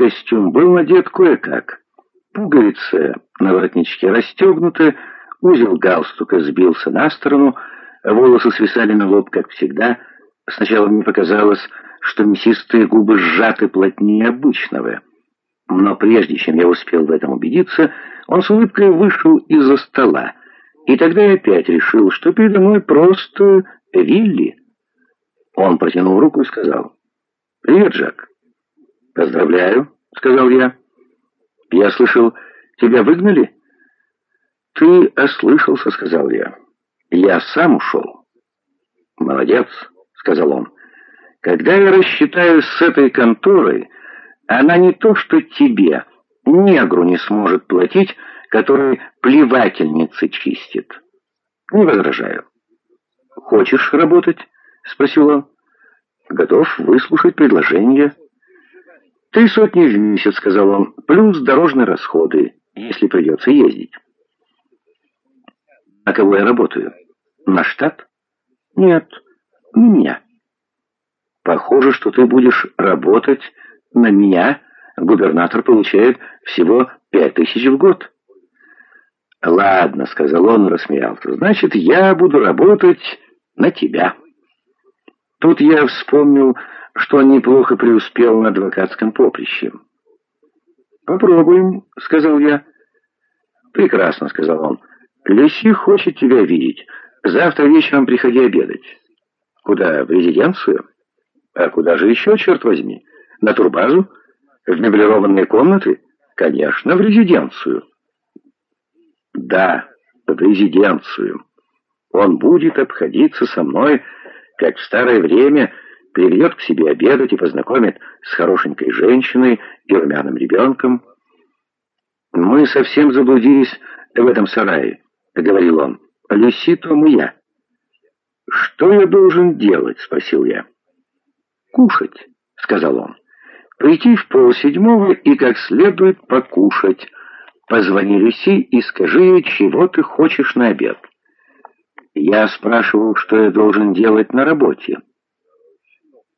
костюм был надет кое-как. Пуговицы на воротничке расстегнуты, узел галстука сбился на сторону, волосы свисали на лоб, как всегда. Сначала мне показалось, что мясистые губы сжаты плотнее обычного. Но прежде чем я успел в этом убедиться, он с улыбкой вышел из-за стола. И тогда я опять решил, что передо мной просто Вилли. Он протянул руку и сказал, «Привет, Жак». «Поздравляю», — сказал я. «Я слышал, тебя выгнали?» «Ты ослышался», — сказал я. «Я сам ушел». «Молодец», — сказал он. «Когда я рассчитаюсь с этой конторой, она не то что тебе, негру не сможет платить, который плевательницы чистит. Не возражаю». «Хочешь работать?» — спросил он. «Готов выслушать предложение». «Три сотни в месяц», — сказал он, — «плюс дорожные расходы, если придется ездить». «А кого я работаю? На штат?» «Нет, меня». «Похоже, что ты будешь работать на меня. Губернатор получает всего пять тысяч в год». «Ладно», — сказал он рассмеялся, — «значит, я буду работать на тебя». Тут я вспомнил что он неплохо преуспел на адвокатском поприще. «Попробуем», — сказал я. «Прекрасно», — сказал он. «Люси хочет тебя видеть. Завтра вечером приходи обедать». «Куда? В резиденцию?» «А куда же еще, черт возьми? На турбазу? В меблированные комнаты?» «Конечно, в резиденцию». «Да, в резиденцию. Он будет обходиться со мной, как в старое время», приведет к себе обедать и познакомит с хорошенькой женщиной и румяным ребенком. «Мы совсем заблудились в этом сарае», — говорил он. «Люси, Том и я». «Что я должен делать?» — спросил я. «Кушать», — сказал он. «Прийти в полседьмого и как следует покушать. Позвони Люси и скажи ей, чего ты хочешь на обед». Я спрашивал, что я должен делать на работе.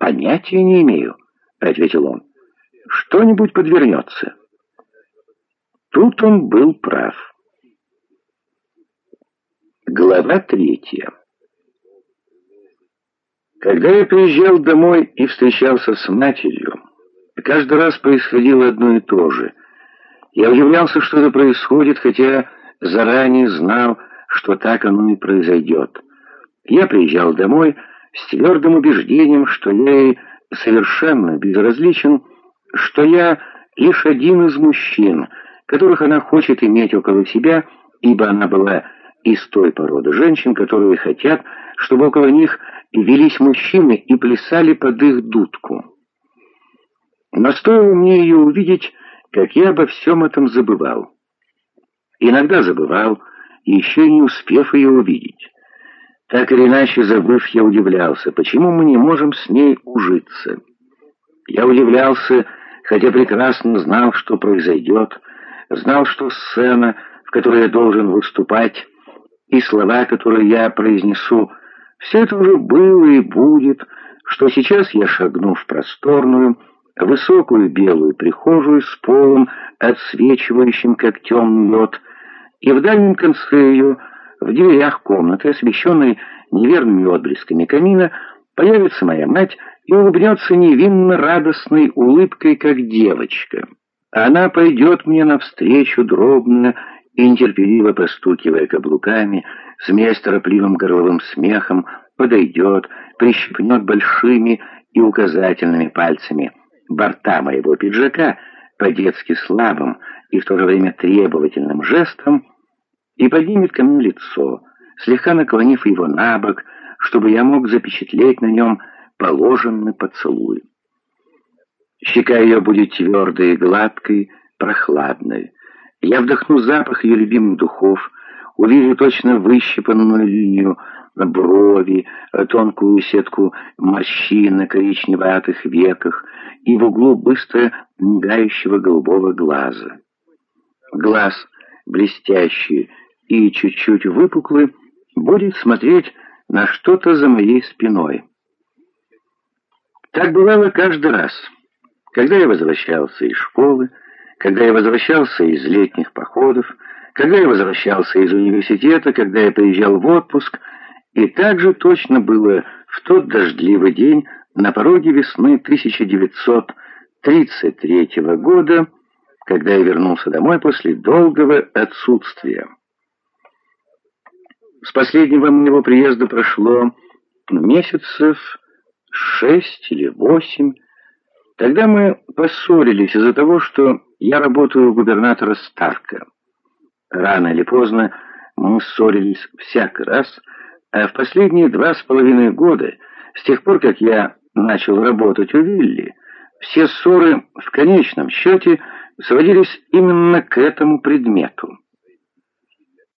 «Понятия не имею», — ответил он. «Что-нибудь подвернется». Тут он был прав. Глава третья. Когда я приезжал домой и встречался с матерью, каждый раз происходило одно и то же. Я удивлялся, что это происходит, хотя заранее знал, что так оно и произойдет. Я приезжал домой с твердым убеждением, что я ей совершенно безразличен, что я лишь один из мужчин, которых она хочет иметь около себя, ибо она была из той породы женщин, которые хотят, чтобы около них велись мужчины и плясали под их дудку. Но стоило мне ее увидеть, как я обо всем этом забывал. Иногда забывал, еще не успев ее увидеть. Так или иначе, забыв, я удивлялся, почему мы не можем с ней ужиться. Я удивлялся, хотя прекрасно знал, что произойдет, знал, что сцена, в которой я должен выступать, и слова, которые я произнесу, все это уже было и будет, что сейчас я шагну в просторную, высокую белую прихожую с полом, отсвечивающим, как темный лед, и в дальнем конце ее — в дверях комнаты, освещенной неверными отблесками камина, появится моя мать и улыбнется невинно радостной улыбкой, как девочка. Она пойдет мне навстречу дробно и нетерпеливо постукивая каблуками, смеясь торопливым горловым смехом, подойдет, прищипнет большими и указательными пальцами борта моего пиджака по-детски слабым и в то же время требовательным жестом, и поднимет ко мне лицо, слегка наклонив его на бок, чтобы я мог запечатлеть на нем положенный поцелуй. Щека ее будет твердой гладкой, прохладной. Я вдохну запах ее любимых духов, увижу точно выщипанную линию на брови, тонкую сетку морщин на коричневатых веках и в углу быстро мигающего голубого глаза. Глаз блестящий, и чуть-чуть выпуклый, будет смотреть на что-то за моей спиной. Так бывало каждый раз. Когда я возвращался из школы, когда я возвращался из летних походов, когда я возвращался из университета, когда я приезжал в отпуск, и так же точно было в тот дождливый день на пороге весны 1933 года, когда я вернулся домой после долгого отсутствия. С последнего моего приезда прошло месяцев шесть или восемь. Тогда мы поссорились из-за того, что я работаю у губернатора Старка. Рано или поздно мы ссорились всякий раз, а в последние два с половиной года, с тех пор, как я начал работать у Вилли, все ссоры в конечном счете сводились именно к этому предмету.